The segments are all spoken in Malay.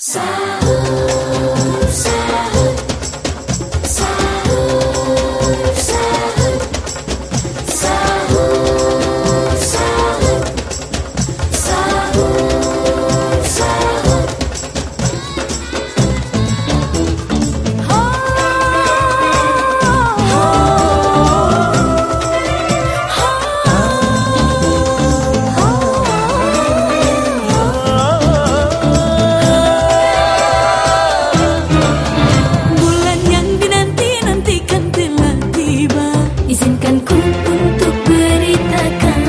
Bulan Izinkan ku untuk beritakan.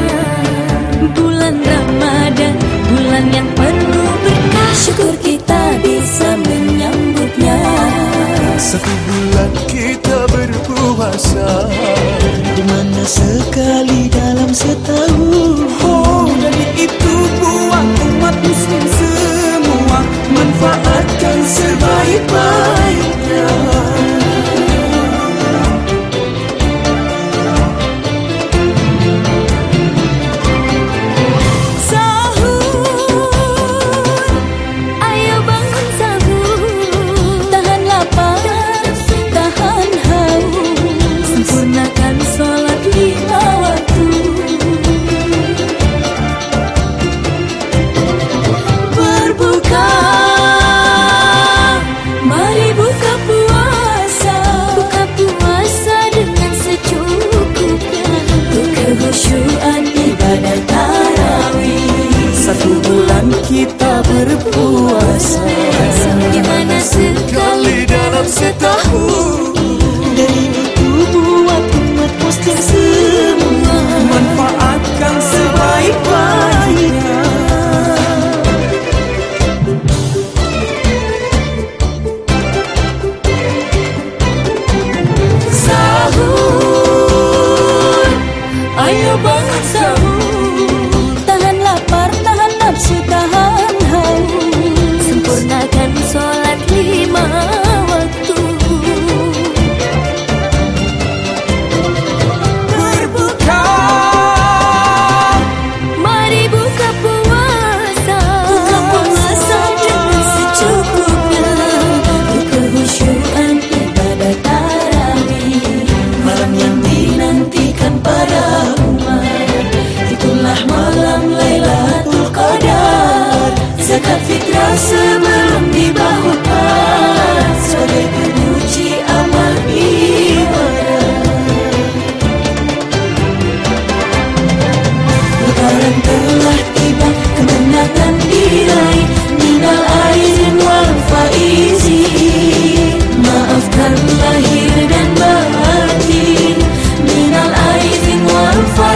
Bulan Ramadan Bulan yang penuh berkah. Syukur kita bisa menyambutnya. Satu bulan kita berpuasa. Di mana sekali dalam setahun kita berpuasa. Di mana sekali Kali dalam setahun? Dari itu buat umat muslim semua. Manfaatkan sebaik-baiknya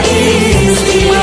país que